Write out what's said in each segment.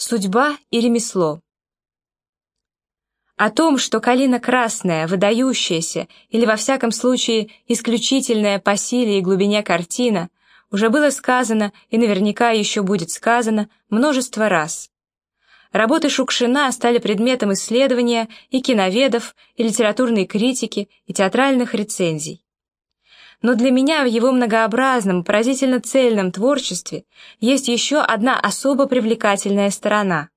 Судьба и ремесло. О том, что калина красная, выдающаяся или во всяком случае исключительная по силе и глубине картина, уже было сказано и наверняка еще будет сказано множество раз. Работы Шукшина стали предметом исследования и киноведов, и литературной критики, и театральных рецензий но для меня в его многообразном, поразительно цельном творчестве есть еще одна особо привлекательная сторона.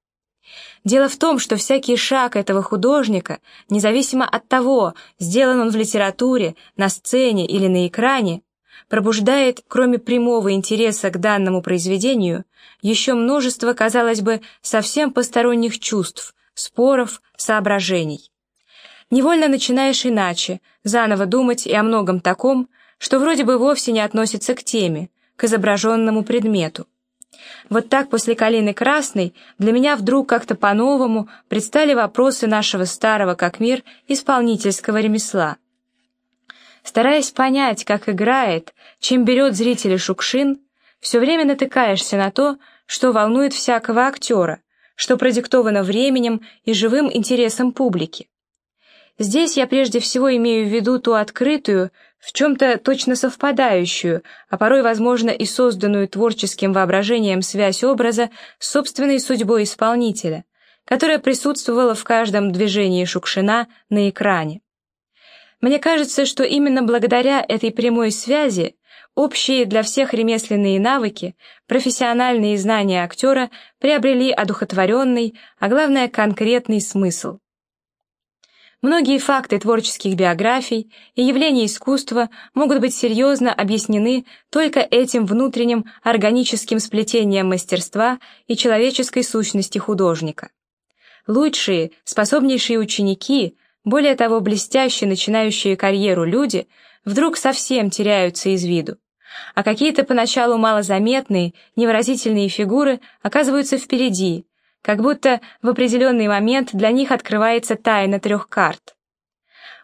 Дело в том, что всякий шаг этого художника, независимо от того, сделан он в литературе, на сцене или на экране, пробуждает, кроме прямого интереса к данному произведению, еще множество, казалось бы, совсем посторонних чувств, споров, соображений. Невольно начинаешь иначе, заново думать и о многом таком, что вроде бы вовсе не относится к теме, к изображенному предмету. Вот так после «Калины Красной» для меня вдруг как-то по-новому предстали вопросы нашего старого как мир исполнительского ремесла. Стараясь понять, как играет, чем берет зрителя Шукшин, все время натыкаешься на то, что волнует всякого актера, что продиктовано временем и живым интересом публики. Здесь я прежде всего имею в виду ту открытую, в чем-то точно совпадающую, а порой, возможно, и созданную творческим воображением связь образа с собственной судьбой исполнителя, которая присутствовала в каждом движении Шукшина на экране. Мне кажется, что именно благодаря этой прямой связи общие для всех ремесленные навыки, профессиональные знания актера приобрели одухотворенный, а главное конкретный смысл. Многие факты творческих биографий и явления искусства могут быть серьезно объяснены только этим внутренним органическим сплетением мастерства и человеческой сущности художника. Лучшие, способнейшие ученики, более того, блестящие начинающие карьеру люди, вдруг совсем теряются из виду, а какие-то поначалу малозаметные, невыразительные фигуры оказываются впереди, как будто в определенный момент для них открывается тайна трех карт.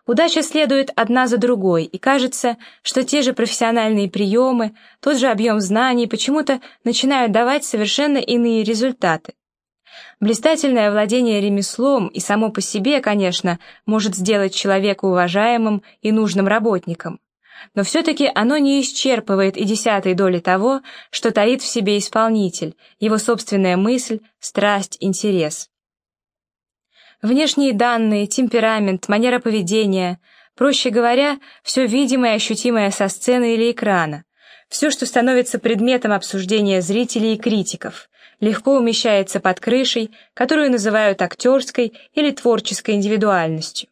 Удача следует одна за другой, и кажется, что те же профессиональные приемы, тот же объем знаний почему-то начинают давать совершенно иные результаты. Блистательное владение ремеслом и само по себе, конечно, может сделать человека уважаемым и нужным работником но все-таки оно не исчерпывает и десятой доли того, что таит в себе исполнитель, его собственная мысль, страсть, интерес. Внешние данные, темперамент, манера поведения, проще говоря, все видимое и ощутимое со сцены или экрана, все, что становится предметом обсуждения зрителей и критиков, легко умещается под крышей, которую называют актерской или творческой индивидуальностью.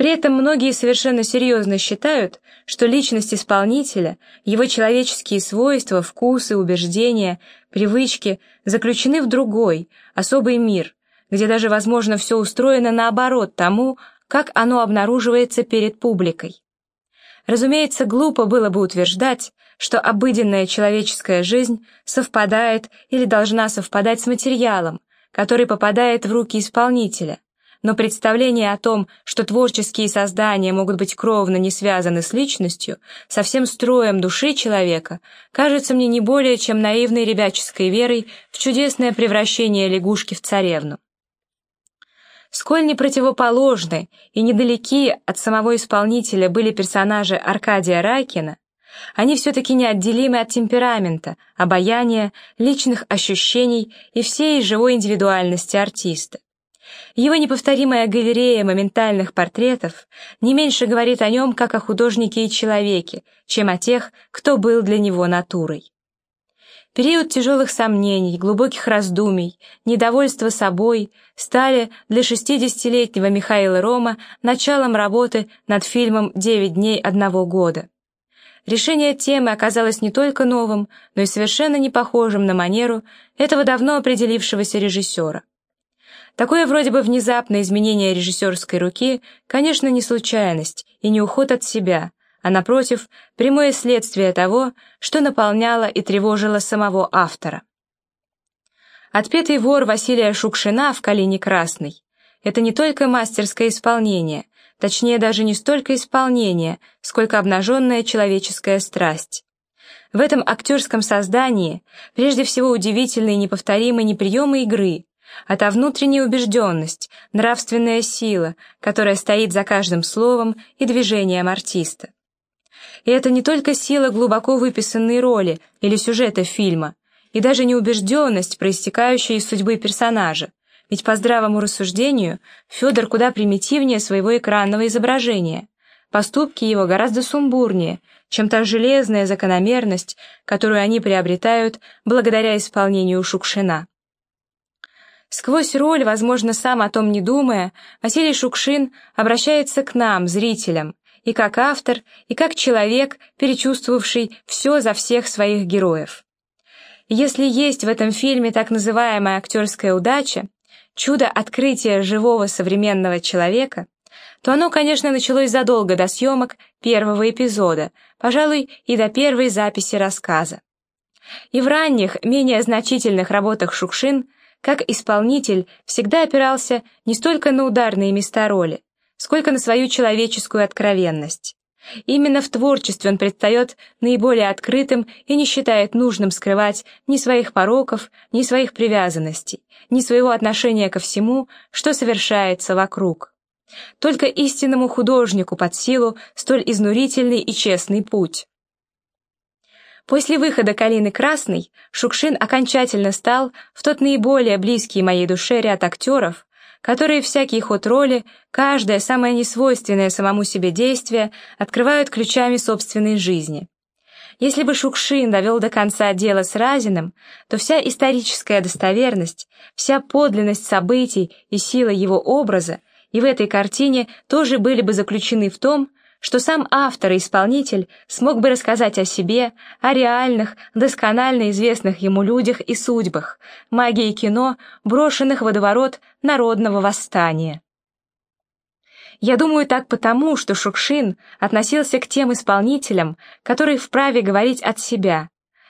При этом многие совершенно серьезно считают, что личность исполнителя, его человеческие свойства, вкусы, убеждения, привычки заключены в другой, особый мир, где даже, возможно, все устроено наоборот тому, как оно обнаруживается перед публикой. Разумеется, глупо было бы утверждать, что обыденная человеческая жизнь совпадает или должна совпадать с материалом, который попадает в руки исполнителя, но представление о том, что творческие создания могут быть кровно не связаны с личностью, со всем строем души человека, кажется мне не более чем наивной ребяческой верой в чудесное превращение лягушки в царевну. Сколь не противоположны и недалеки от самого исполнителя были персонажи Аркадия Райкина, они все-таки неотделимы от темперамента, обаяния, личных ощущений и всей живой индивидуальности артиста. Его неповторимая галерея моментальных портретов не меньше говорит о нем как о художнике и человеке, чем о тех, кто был для него натурой. Период тяжелых сомнений, глубоких раздумий, недовольства собой стали для 60-летнего Михаила Рома началом работы над фильмом «Девять дней одного года». Решение темы оказалось не только новым, но и совершенно не похожим на манеру этого давно определившегося режиссера. Такое вроде бы внезапное изменение режиссерской руки, конечно, не случайность и не уход от себя, а, напротив, прямое следствие того, что наполняло и тревожило самого автора. Отпетый вор Василия Шукшина в «Калине красной» — это не только мастерское исполнение, точнее даже не столько исполнение, сколько обнаженная человеческая страсть. В этом актерском создании прежде всего удивительные и неповторимые не приемы игры, а та внутренняя убежденность, нравственная сила, которая стоит за каждым словом и движением артиста. И это не только сила глубоко выписанной роли или сюжета фильма, и даже не убежденность, проистекающая из судьбы персонажа, ведь по здравому рассуждению Федор куда примитивнее своего экранного изображения. Поступки его гораздо сумбурнее, чем та железная закономерность, которую они приобретают благодаря исполнению Шукшина. Сквозь роль, возможно, сам о том не думая, Василий Шукшин обращается к нам, зрителям, и как автор, и как человек, перечувствовавший все за всех своих героев. Если есть в этом фильме так называемая актерская удача, чудо открытия живого современного человека, то оно, конечно, началось задолго до съемок первого эпизода, пожалуй, и до первой записи рассказа. И в ранних, менее значительных работах Шукшин, как исполнитель, всегда опирался не столько на ударные места роли, сколько на свою человеческую откровенность. Именно в творчестве он предстает наиболее открытым и не считает нужным скрывать ни своих пороков, ни своих привязанностей, ни своего отношения ко всему, что совершается вокруг. Только истинному художнику под силу столь изнурительный и честный путь. После выхода «Калины Красной» Шукшин окончательно стал в тот наиболее близкий моей душе ряд актеров, которые всякий ход роли, каждое самое несвойственное самому себе действие открывают ключами собственной жизни. Если бы Шукшин довел до конца дело с Разиным, то вся историческая достоверность, вся подлинность событий и сила его образа и в этой картине тоже были бы заключены в том, что сам автор и исполнитель смог бы рассказать о себе, о реальных, досконально известных ему людях и судьбах, магии кино, брошенных водоворот народного восстания. Я думаю так потому, что Шукшин относился к тем исполнителям, которые вправе говорить от себя,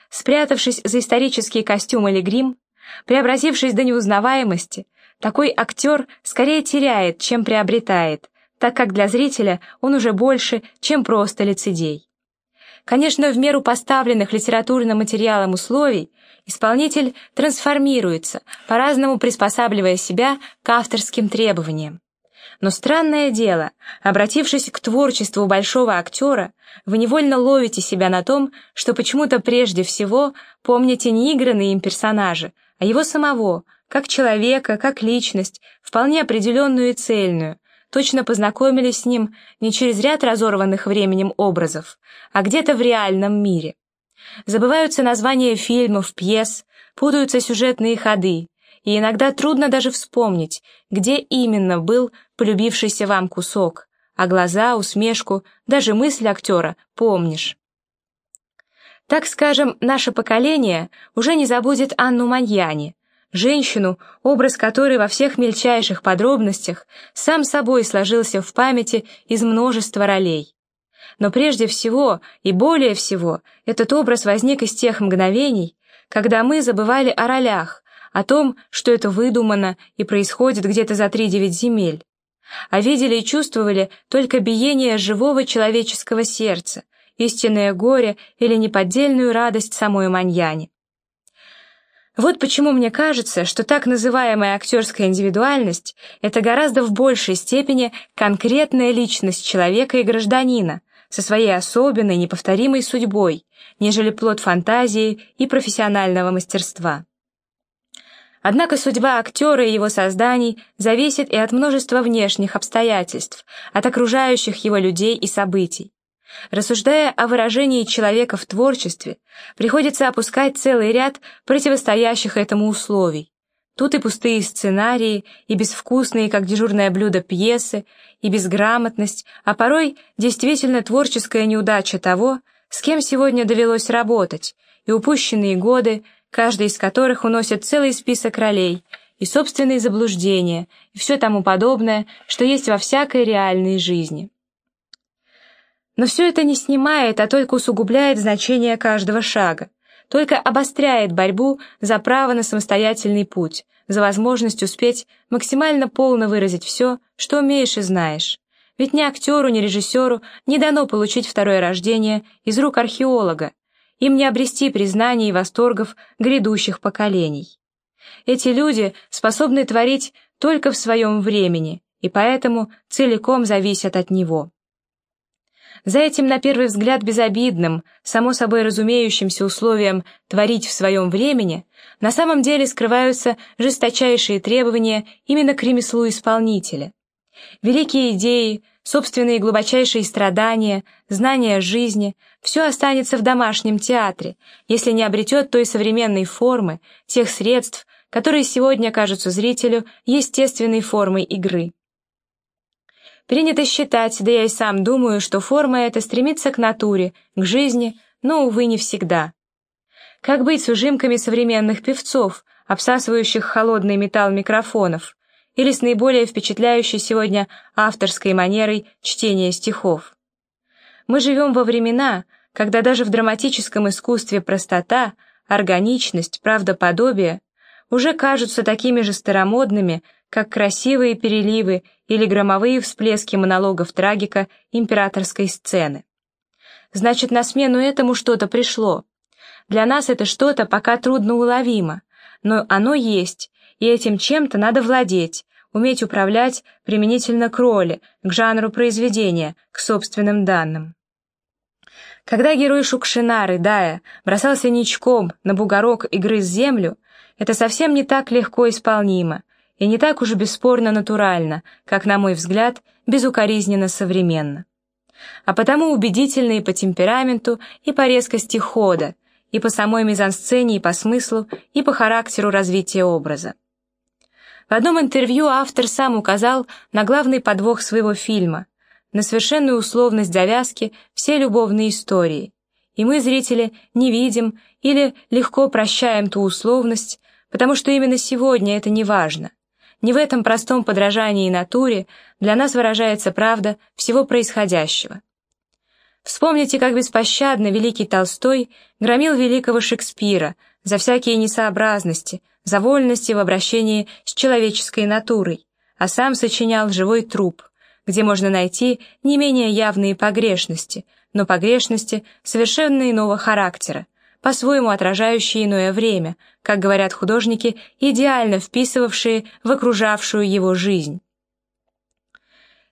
спрятавшись за исторический костюм или грим, преобразившись до неузнаваемости, такой актер скорее теряет, чем приобретает, так как для зрителя он уже больше, чем просто лицедей. Конечно, в меру поставленных литературным материалом условий исполнитель трансформируется, по-разному приспосабливая себя к авторским требованиям. Но странное дело, обратившись к творчеству большого актера, вы невольно ловите себя на том, что почему-то прежде всего помните не игранные им персонажи, а его самого, как человека, как личность, вполне определенную и цельную, точно познакомились с ним не через ряд разорванных временем образов, а где-то в реальном мире. Забываются названия фильмов, пьес, путаются сюжетные ходы, и иногда трудно даже вспомнить, где именно был полюбившийся вам кусок, а глаза, усмешку, даже мысль актера помнишь. Так скажем, наше поколение уже не забудет Анну Маньяни, женщину, образ которой во всех мельчайших подробностях сам собой сложился в памяти из множества ролей. Но прежде всего и более всего этот образ возник из тех мгновений, когда мы забывали о ролях, о том, что это выдумано и происходит где-то за три-девять земель, а видели и чувствовали только биение живого человеческого сердца, истинное горе или неподдельную радость самой Маньяне. Вот почему мне кажется, что так называемая актерская индивидуальность — это гораздо в большей степени конкретная личность человека и гражданина со своей особенной, неповторимой судьбой, нежели плод фантазии и профессионального мастерства. Однако судьба актера и его созданий зависит и от множества внешних обстоятельств, от окружающих его людей и событий. Рассуждая о выражении человека в творчестве, приходится опускать целый ряд противостоящих этому условий. Тут и пустые сценарии, и безвкусные, как дежурное блюдо, пьесы, и безграмотность, а порой действительно творческая неудача того, с кем сегодня довелось работать, и упущенные годы, каждый из которых уносит целый список ролей, и собственные заблуждения, и все тому подобное, что есть во всякой реальной жизни. Но все это не снимает, а только усугубляет значение каждого шага, только обостряет борьбу за право на самостоятельный путь, за возможность успеть максимально полно выразить все, что умеешь и знаешь. Ведь ни актеру, ни режиссеру не дано получить второе рождение из рук археолога, им не обрести признаний и восторгов грядущих поколений. Эти люди способны творить только в своем времени, и поэтому целиком зависят от него. За этим, на первый взгляд, безобидным, само собой разумеющимся условием «творить в своем времени» на самом деле скрываются жесточайшие требования именно к ремеслу исполнителя. Великие идеи, собственные глубочайшие страдания, знания жизни – все останется в домашнем театре, если не обретет той современной формы, тех средств, которые сегодня кажутся зрителю естественной формой игры. Принято считать, да я и сам думаю, что форма эта стремится к натуре, к жизни, но, увы, не всегда. Как быть с ужимками современных певцов, обсасывающих холодный металл микрофонов, или с наиболее впечатляющей сегодня авторской манерой чтения стихов? Мы живем во времена, когда даже в драматическом искусстве простота, органичность, правдоподобие уже кажутся такими же старомодными, как красивые переливы или громовые всплески монологов трагика императорской сцены. Значит, на смену этому что-то пришло. Для нас это что-то пока трудно уловимо, но оно есть, и этим чем-то надо владеть, уметь управлять применительно к роли, к жанру произведения, к собственным данным. Когда герой Шукшина, рыдая, бросался ничком на бугорок и грыз землю, это совсем не так легко исполнимо, и не так уж бесспорно натурально, как, на мой взгляд, безукоризненно современно. А потому убедительно и по темпераменту, и по резкости хода, и по самой мизансцене, и по смыслу, и по характеру развития образа. В одном интервью автор сам указал на главный подвох своего фильма, на совершенную условность завязки все любовные истории, и мы, зрители, не видим или легко прощаем ту условность, потому что именно сегодня это не важно. Не в этом простом подражании натуре для нас выражается правда всего происходящего. Вспомните, как беспощадно великий Толстой громил великого Шекспира за всякие несообразности, за вольности в обращении с человеческой натурой, а сам сочинял живой труп, где можно найти не менее явные погрешности, но погрешности совершенно иного характера, по-своему отражающие иное время, как говорят художники, идеально вписывавшие в окружавшую его жизнь.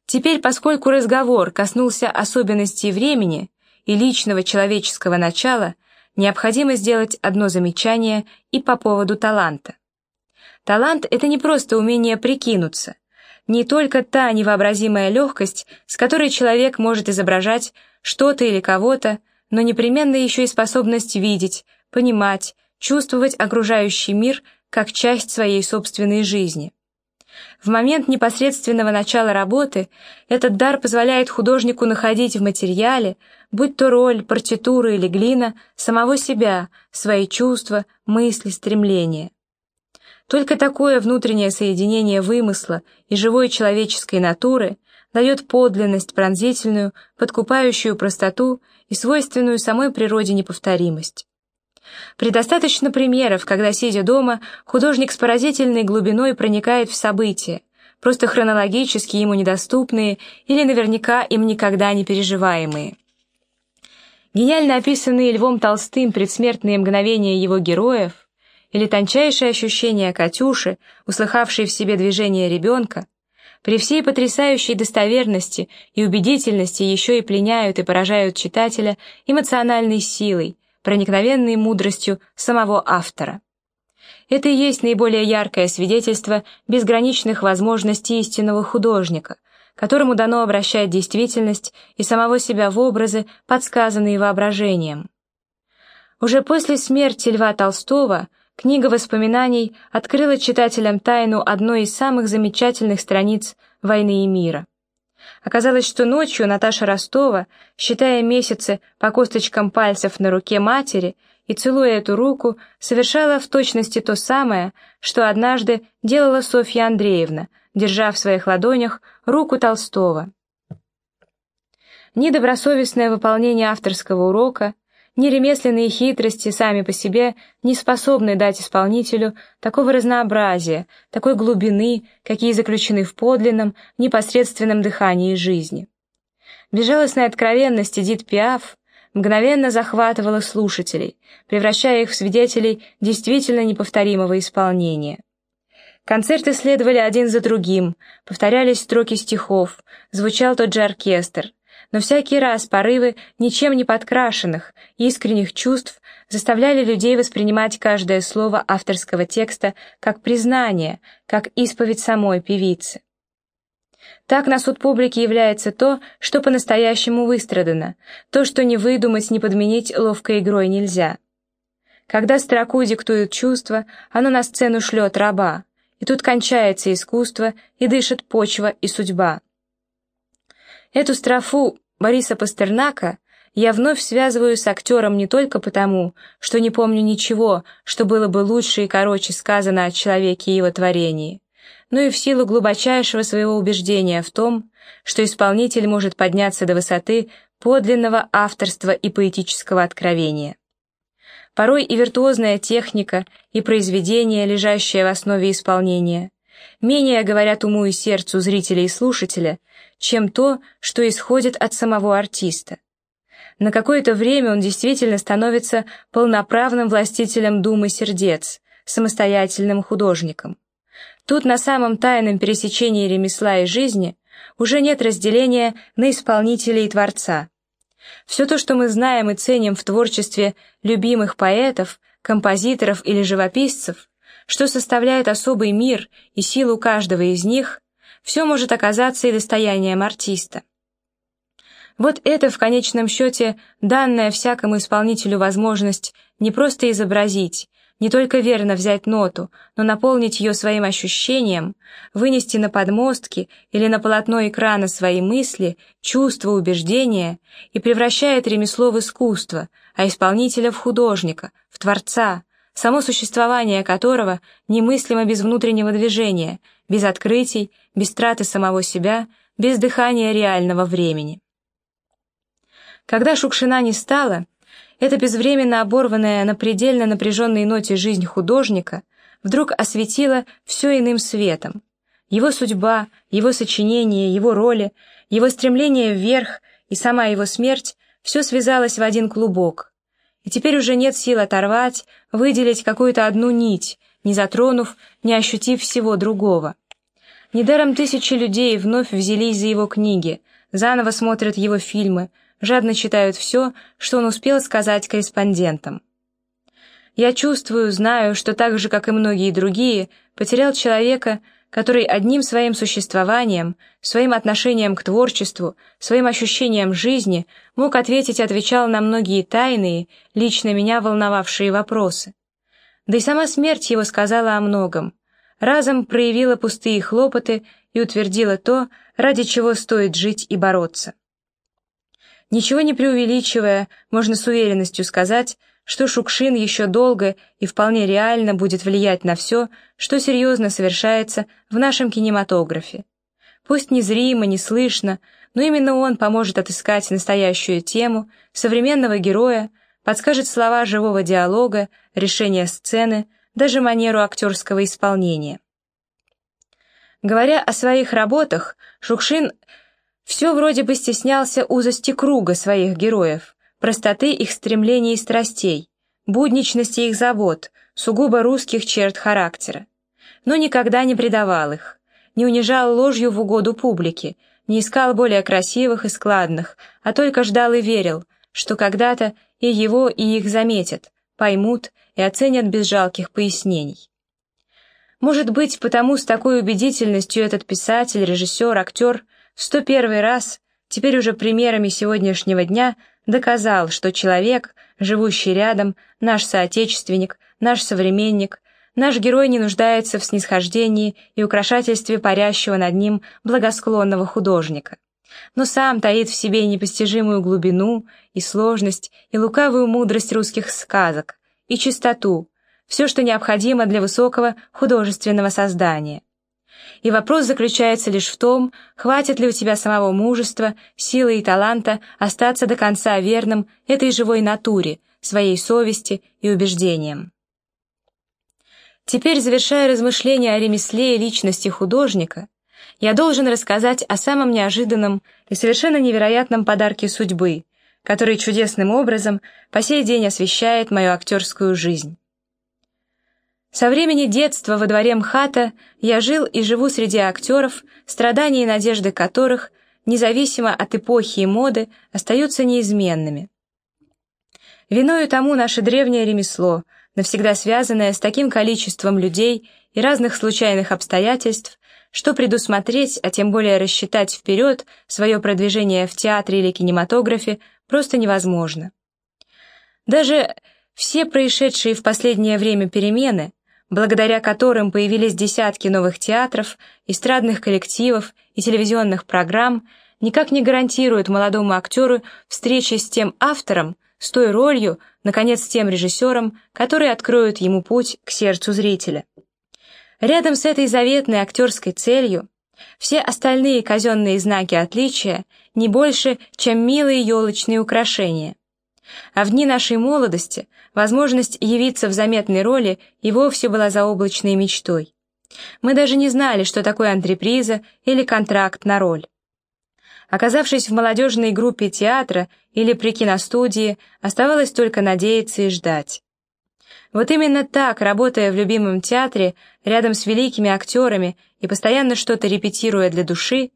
Теперь, поскольку разговор коснулся особенностей времени и личного человеческого начала, необходимо сделать одно замечание и по поводу таланта. Талант — это не просто умение прикинуться, не только та невообразимая легкость, с которой человек может изображать что-то или кого-то, но непременно еще и способность видеть, понимать, чувствовать окружающий мир как часть своей собственной жизни. В момент непосредственного начала работы этот дар позволяет художнику находить в материале, будь то роль, партитура или глина, самого себя, свои чувства, мысли, стремления. Только такое внутреннее соединение вымысла и живой человеческой натуры дает подлинность пронзительную, подкупающую простоту и свойственную самой природе неповторимость. Предостаточно примеров, когда, сидя дома, художник с поразительной глубиной проникает в события, просто хронологически ему недоступные или наверняка им никогда не переживаемые. Гениально описанные Львом Толстым предсмертные мгновения его героев или тончайшее ощущение Катюши, услыхавшей в себе движение ребенка, при всей потрясающей достоверности и убедительности еще и пленяют и поражают читателя эмоциональной силой, проникновенной мудростью самого автора. Это и есть наиболее яркое свидетельство безграничных возможностей истинного художника, которому дано обращать действительность и самого себя в образы, подсказанные воображением. Уже после смерти Льва Толстого Книга воспоминаний открыла читателям тайну одной из самых замечательных страниц «Войны и мира». Оказалось, что ночью Наташа Ростова, считая месяцы по косточкам пальцев на руке матери и целуя эту руку, совершала в точности то самое, что однажды делала Софья Андреевна, держа в своих ладонях руку Толстого. Недобросовестное выполнение авторского урока – ни ремесленные хитрости сами по себе не способны дать исполнителю такого разнообразия, такой глубины, какие заключены в подлинном, непосредственном дыхании жизни. Безжалостная откровенность Эдит Пиаф, мгновенно захватывала слушателей, превращая их в свидетелей действительно неповторимого исполнения. Концерты следовали один за другим, повторялись строки стихов, звучал тот же оркестр, но всякий раз порывы ничем не подкрашенных, искренних чувств заставляли людей воспринимать каждое слово авторского текста как признание, как исповедь самой певицы. Так на суд публики является то, что по-настоящему выстрадано, то, что не выдумать, не подменить ловкой игрой нельзя. Когда строку диктуют чувства, оно на сцену шлет раба, и тут кончается искусство, и дышит почва и судьба. Эту строфу Бориса Пастернака я вновь связываю с актером не только потому, что не помню ничего, что было бы лучше и короче сказано о человеке и его творении, но и в силу глубочайшего своего убеждения в том, что исполнитель может подняться до высоты подлинного авторства и поэтического откровения. Порой и виртуозная техника, и произведение, лежащее в основе исполнения, менее говорят уму и сердцу зрителя и слушателя, чем то, что исходит от самого артиста. На какое-то время он действительно становится полноправным властителем думы сердец, самостоятельным художником. Тут на самом тайном пересечении ремесла и жизни уже нет разделения на исполнителя и творца. Все то, что мы знаем и ценим в творчестве любимых поэтов, композиторов или живописцев, что составляет особый мир и силу каждого из них, все может оказаться и достоянием артиста. Вот это в конечном счете данная всякому исполнителю возможность не просто изобразить, не только верно взять ноту, но наполнить ее своим ощущением, вынести на подмостки или на полотно экрана свои мысли, чувства, убеждения и превращает ремесло в искусство, а исполнителя в художника, в творца, само существование которого немыслимо без внутреннего движения, без открытий, без траты самого себя, без дыхания реального времени. Когда Шукшина не стала, эта безвременно оборванная на предельно напряженной ноте жизнь художника вдруг осветила все иным светом. Его судьба, его сочинения, его роли, его стремление вверх и сама его смерть все связалось в один клубок. И теперь уже нет сил оторвать, выделить какую-то одну нить, не затронув, не ощутив всего другого. Недаром тысячи людей вновь взялись за его книги, заново смотрят его фильмы, жадно читают все, что он успел сказать корреспондентам. Я чувствую, знаю, что так же, как и многие другие, потерял человека, который одним своим существованием, своим отношением к творчеству, своим ощущением жизни мог ответить и отвечал на многие тайные, лично меня волновавшие вопросы. Да и сама смерть его сказала о многом. Разом проявила пустые хлопоты и утвердила то, ради чего стоит жить и бороться. Ничего не преувеличивая, можно с уверенностью сказать, что Шукшин еще долго и вполне реально будет влиять на все, что серьезно совершается в нашем кинематографе. Пусть незримо, не слышно, но именно он поможет отыскать настоящую тему, современного героя, подскажет слова живого диалога, решение сцены, даже манеру актерского исполнения. Говоря о своих работах, Шукшин все вроде бы стеснялся узости круга своих героев, простоты их стремлений и страстей, будничности их забот, сугубо русских черт характера. Но никогда не предавал их, не унижал ложью в угоду публике, не искал более красивых и складных, а только ждал и верил, что когда-то и его, и их заметят, поймут и оценят без жалких пояснений. Может быть, потому с такой убедительностью этот писатель, режиссер, актер – в 101 раз, теперь уже примерами сегодняшнего дня, доказал, что человек, живущий рядом, наш соотечественник, наш современник, наш герой не нуждается в снисхождении и украшательстве парящего над ним благосклонного художника, но сам таит в себе непостижимую глубину и сложность и лукавую мудрость русских сказок, и чистоту, все, что необходимо для высокого художественного создания и вопрос заключается лишь в том, хватит ли у тебя самого мужества, силы и таланта остаться до конца верным этой живой натуре, своей совести и убеждениям. Теперь, завершая размышления о ремесле и личности художника, я должен рассказать о самом неожиданном и совершенно невероятном подарке судьбы, который чудесным образом по сей день освещает мою актерскую жизнь. Со времени детства во дворе МХАТа я жил и живу среди актеров, страдания и надежды которых, независимо от эпохи и моды, остаются неизменными. Виною тому наше древнее ремесло, навсегда связанное с таким количеством людей и разных случайных обстоятельств, что предусмотреть, а тем более рассчитать вперед свое продвижение в театре или кинематографе просто невозможно. Даже все происшедшие в последнее время перемены, благодаря которым появились десятки новых театров, эстрадных коллективов и телевизионных программ, никак не гарантируют молодому актеру встречи с тем автором, с той ролью, наконец, с тем режиссером, который откроет ему путь к сердцу зрителя. Рядом с этой заветной актерской целью все остальные казенные знаки отличия не больше, чем милые елочные украшения. А в дни нашей молодости возможность явиться в заметной роли и вовсе была заоблачной мечтой. Мы даже не знали, что такое антреприза или контракт на роль. Оказавшись в молодежной группе театра или при киностудии, оставалось только надеяться и ждать. Вот именно так, работая в любимом театре, рядом с великими актерами и постоянно что-то репетируя для души,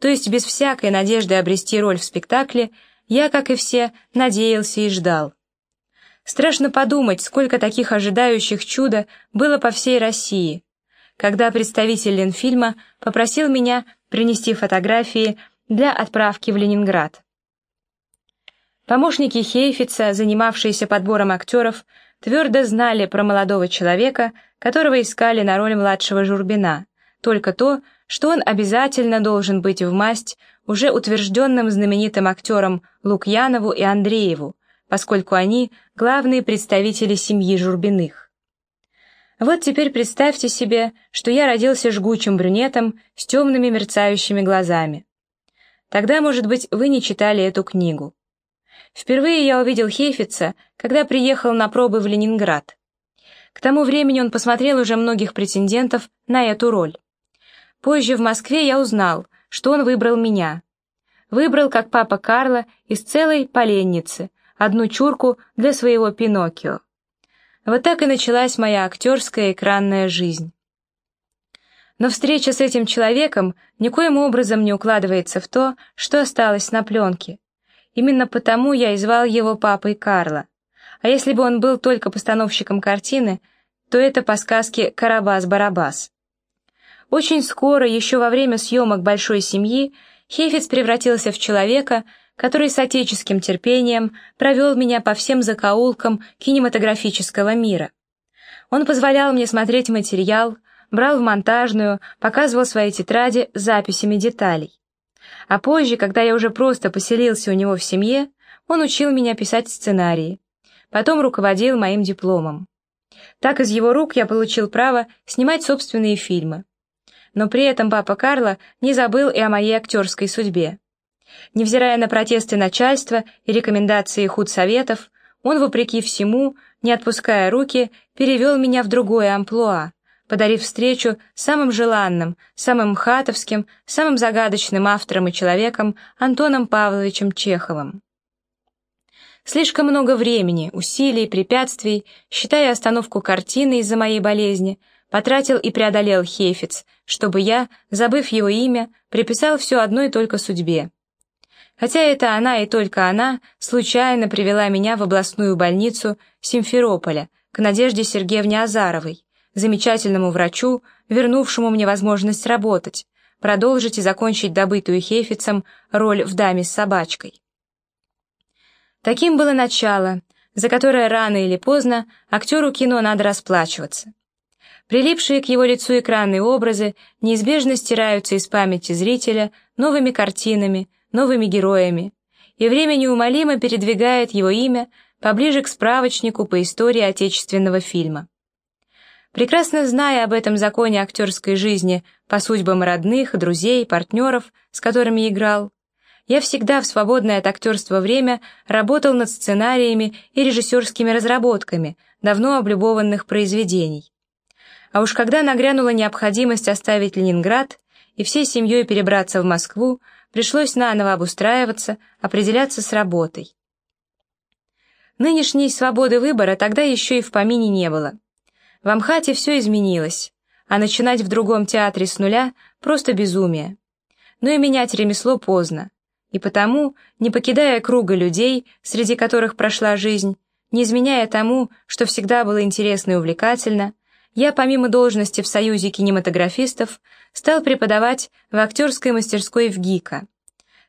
то есть без всякой надежды обрести роль в спектакле, я, как и все, надеялся и ждал. Страшно подумать, сколько таких ожидающих чуда было по всей России, когда представитель Ленфильма попросил меня принести фотографии для отправки в Ленинград. Помощники Хейфица, занимавшиеся подбором актеров, твердо знали про молодого человека, которого искали на роль младшего Журбина, только то, что он обязательно должен быть в масть уже утвержденным знаменитым актерам Лукьянову и Андрееву, поскольку они главные представители семьи Журбиных. Вот теперь представьте себе, что я родился жгучим брюнетом с темными мерцающими глазами. Тогда, может быть, вы не читали эту книгу. Впервые я увидел Хейфица, когда приехал на пробы в Ленинград. К тому времени он посмотрел уже многих претендентов на эту роль. Позже в Москве я узнал, что он выбрал меня. Выбрал, как папа Карло, из целой поленницы, одну чурку для своего Пиноккио. Вот так и началась моя актерская экранная жизнь. Но встреча с этим человеком никоим образом не укладывается в то, что осталось на пленке. Именно потому я и звал его папой Карла. А если бы он был только постановщиком картины, то это по сказке «Карабас-Барабас». Очень скоро, еще во время съемок «Большой семьи», Хефиц превратился в человека, который с отеческим терпением провел меня по всем закоулкам кинематографического мира. Он позволял мне смотреть материал, брал в монтажную, показывал свои тетради с записями деталей. А позже, когда я уже просто поселился у него в семье, он учил меня писать сценарии. Потом руководил моим дипломом. Так из его рук я получил право снимать собственные фильмы. Но при этом папа Карло не забыл и о моей актерской судьбе. Невзирая на протесты начальства и рекомендации худсоветов, он, вопреки всему, не отпуская руки, перевел меня в другое амплуа подарив встречу самым желанным, самым хатовским, самым загадочным автором и человеком Антоном Павловичем Чеховым. Слишком много времени, усилий, препятствий, считая остановку картины из-за моей болезни, потратил и преодолел Хефиц, чтобы я, забыв его имя, приписал все одной только судьбе. Хотя это она и только она случайно привела меня в областную больницу Симферополя к Надежде Сергеевне Азаровой, замечательному врачу, вернувшему мне возможность работать, продолжить и закончить добытую Хефицем роль в «Даме с собачкой». Таким было начало, за которое рано или поздно актеру кино надо расплачиваться. Прилипшие к его лицу экранные образы неизбежно стираются из памяти зрителя новыми картинами, новыми героями, и время неумолимо передвигает его имя поближе к справочнику по истории отечественного фильма. Прекрасно зная об этом законе актерской жизни по судьбам родных, друзей, партнеров, с которыми играл, я всегда в свободное от актерства время работал над сценариями и режиссерскими разработками давно облюбованных произведений. А уж когда нагрянула необходимость оставить Ленинград и всей семьей перебраться в Москву, пришлось наново обустраиваться, определяться с работой. Нынешней свободы выбора тогда еще и в помине не было. В Амхате все изменилось, а начинать в другом театре с нуля – просто безумие. Но и менять ремесло поздно. И потому, не покидая круга людей, среди которых прошла жизнь, не изменяя тому, что всегда было интересно и увлекательно, я, помимо должности в Союзе кинематографистов, стал преподавать в актерской мастерской в ГИКа.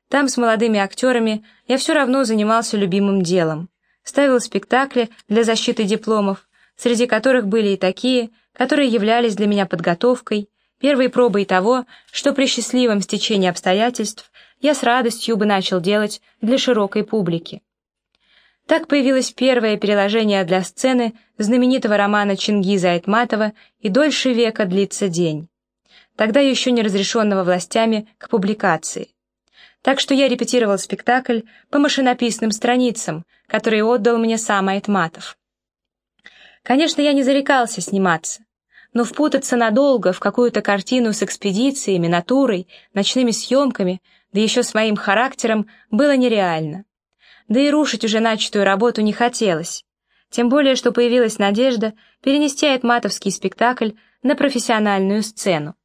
Там с молодыми актерами я все равно занимался любимым делом. Ставил спектакли для защиты дипломов, среди которых были и такие, которые являлись для меня подготовкой, первой пробой того, что при счастливом стечении обстоятельств я с радостью бы начал делать для широкой публики. Так появилось первое переложение для сцены знаменитого романа Чингиза Айтматова «И дольше века длится день», тогда еще не разрешенного властями к публикации. Так что я репетировал спектакль по машинописным страницам, которые отдал мне сам Айтматов. Конечно, я не зарекался сниматься, но впутаться надолго в какую-то картину с экспедициями, натурой, ночными съемками, да еще с моим характером, было нереально да и рушить уже начатую работу не хотелось. Тем более, что появилась надежда перенести айтматовский спектакль на профессиональную сцену.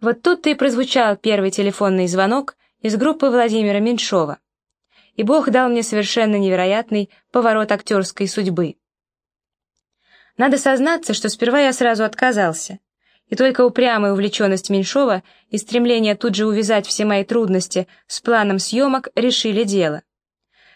Вот тут-то и прозвучал первый телефонный звонок из группы Владимира Меньшова. И Бог дал мне совершенно невероятный поворот актерской судьбы. Надо сознаться, что сперва я сразу отказался, и только упрямая увлеченность Меньшова и стремление тут же увязать все мои трудности с планом съемок решили дело.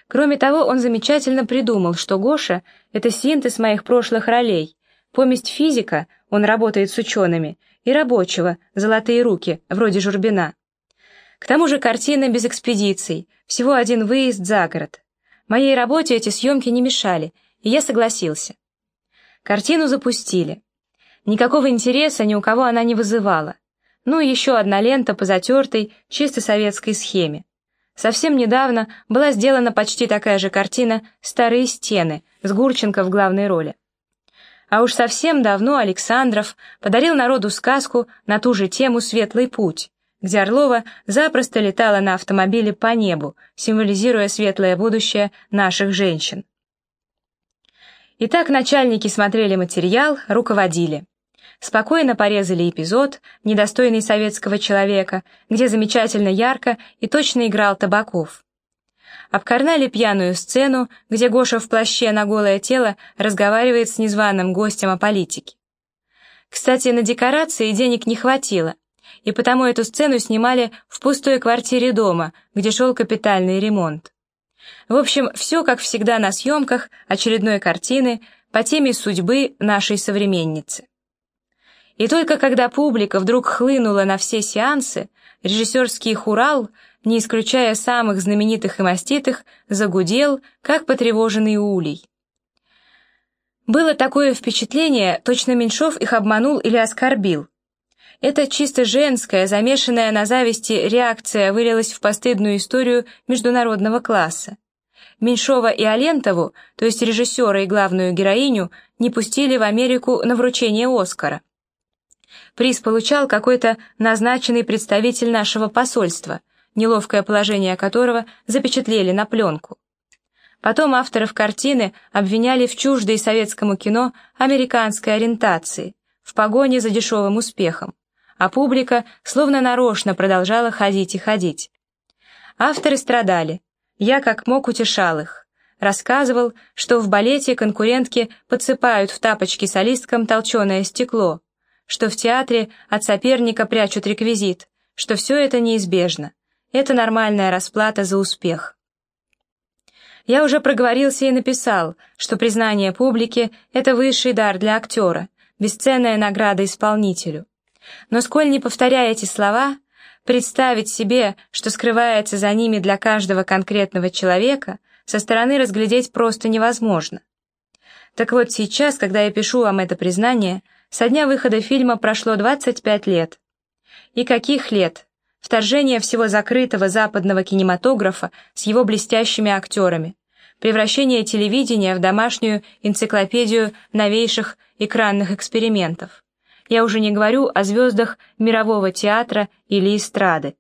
Кроме того, он замечательно придумал, что Гоша — это синтез моих прошлых ролей, поместь физика, он работает с учеными, и рабочего, золотые руки, вроде Журбина. К тому же картина без экспедиций, всего один выезд за город. Моей работе эти съемки не мешали, и я согласился. Картину запустили. Никакого интереса ни у кого она не вызывала. Ну и еще одна лента по затертой, чисто советской схеме. Совсем недавно была сделана почти такая же картина «Старые стены» с Гурченко в главной роли. А уж совсем давно Александров подарил народу сказку на ту же тему «Светлый путь», где Орлова запросто летала на автомобиле по небу, символизируя светлое будущее наших женщин. Итак, начальники смотрели материал, руководили. Спокойно порезали эпизод, недостойный советского человека, где замечательно ярко и точно играл Табаков. Обкарнали пьяную сцену, где Гоша в плаще на голое тело разговаривает с незваным гостем о политике. Кстати, на декорации денег не хватило, и потому эту сцену снимали в пустой квартире дома, где шел капитальный ремонт. В общем, все как всегда на съемках очередной картины по теме судьбы нашей современницы. И только когда публика вдруг хлынула на все сеансы, режиссерский хурал, не исключая самых знаменитых и маститых, загудел, как потревоженный улей. Было такое впечатление, точно Меньшов их обманул или оскорбил. Эта чисто женская, замешанная на зависти реакция вылилась в постыдную историю международного класса. Меньшова и Алентову, то есть режиссера и главную героиню, не пустили в Америку на вручение Оскара. Приз получал какой-то назначенный представитель нашего посольства, неловкое положение которого запечатлели на пленку. Потом авторов картины обвиняли в чуждой советскому кино американской ориентации, в погоне за дешевым успехом, а публика словно нарочно продолжала ходить и ходить. Авторы страдали, я как мог утешал их. Рассказывал, что в балете конкурентки подсыпают в тапочки солисткам толченое стекло, что в театре от соперника прячут реквизит, что все это неизбежно. Это нормальная расплата за успех. Я уже проговорился и написал, что признание публики — это высший дар для актера, бесценная награда исполнителю. Но сколь не повторяя эти слова, представить себе, что скрывается за ними для каждого конкретного человека, со стороны разглядеть просто невозможно. Так вот сейчас, когда я пишу вам это признание — со дня выхода фильма прошло 25 лет. И каких лет? Вторжение всего закрытого западного кинематографа с его блестящими актерами. Превращение телевидения в домашнюю энциклопедию новейших экранных экспериментов. Я уже не говорю о звездах мирового театра или эстрады.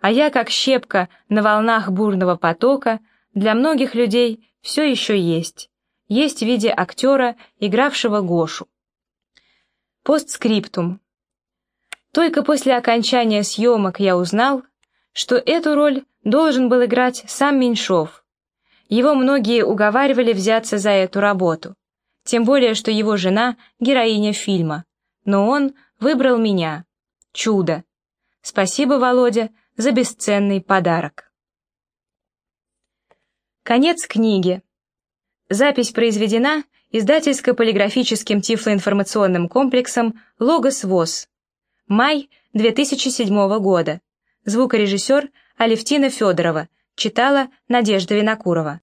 А я, как щепка на волнах бурного потока, для многих людей все еще есть. Есть в виде актера, игравшего Гошу. Постскриптум. Только после окончания съемок я узнал, что эту роль должен был играть сам Меньшов. Его многие уговаривали взяться за эту работу, тем более, что его жена — героиня фильма. Но он выбрал меня. Чудо. Спасибо, Володя, за бесценный подарок. Конец книги. Запись произведена издательско-полиграфическим тифлоинформационным комплексом «Логос ВОЗ». Май 2007 года. Звукорежиссер Алевтина Федорова. Читала Надежда Винокурова.